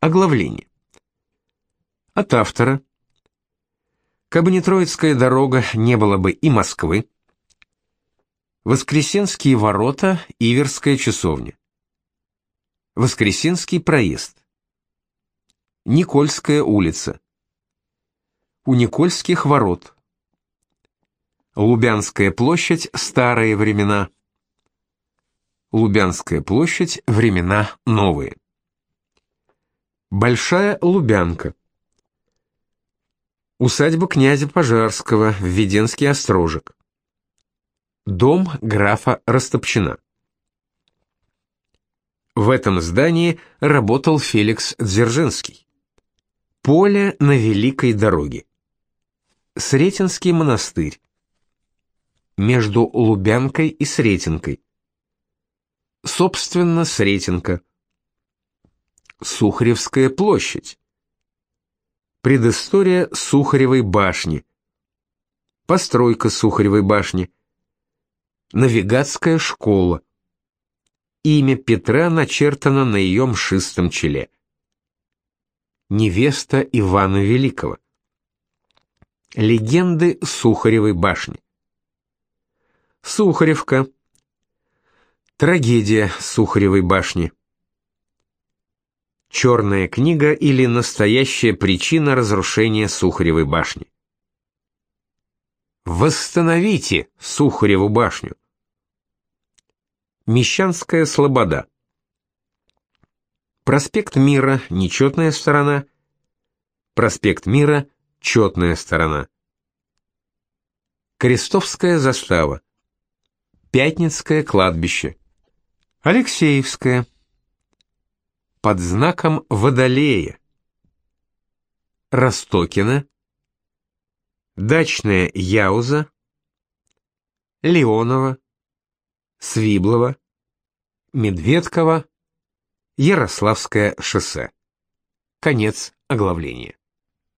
Оглавление. От автора. Кабы дорога, не было бы и Москвы. Воскресенские ворота, Иверская часовня. Воскресенский проезд. Никольская улица. У Никольских ворот. Лубянская площадь, старые времена. Лубянская площадь, времена новые. Большая Лубянка. Усадьба князя Пожарского, Введенский острожек. Дом графа Растопчина. В этом здании работал Феликс Дзержинский. Поле на Великой дороге. Сретенский монастырь. Между Лубянкой и Сретенкой. Собственно, Сретенка. Сухаревская площадь. Предыстория Сухаревой башни. Постройка Сухаревой башни. Навигатская школа. Имя Петра начертано на ее мшистом челе. Невеста Ивана Великого. Легенды Сухаревой башни. Сухаревка. Трагедия Сухаревой башни. Черная книга или настоящая причина разрушения Сухаревой башни. Восстановите Сухареву башню. Мещанская слобода. Проспект Мира нечетная сторона. Проспект Мира четная сторона. Крестовская застава. Пятницкое кладбище. Алексеевская под знаком Водолея. Ростокина, Дачная Яуза, Леонова, Свиблова, Медведкова, Ярославское шоссе. Конец оглавления.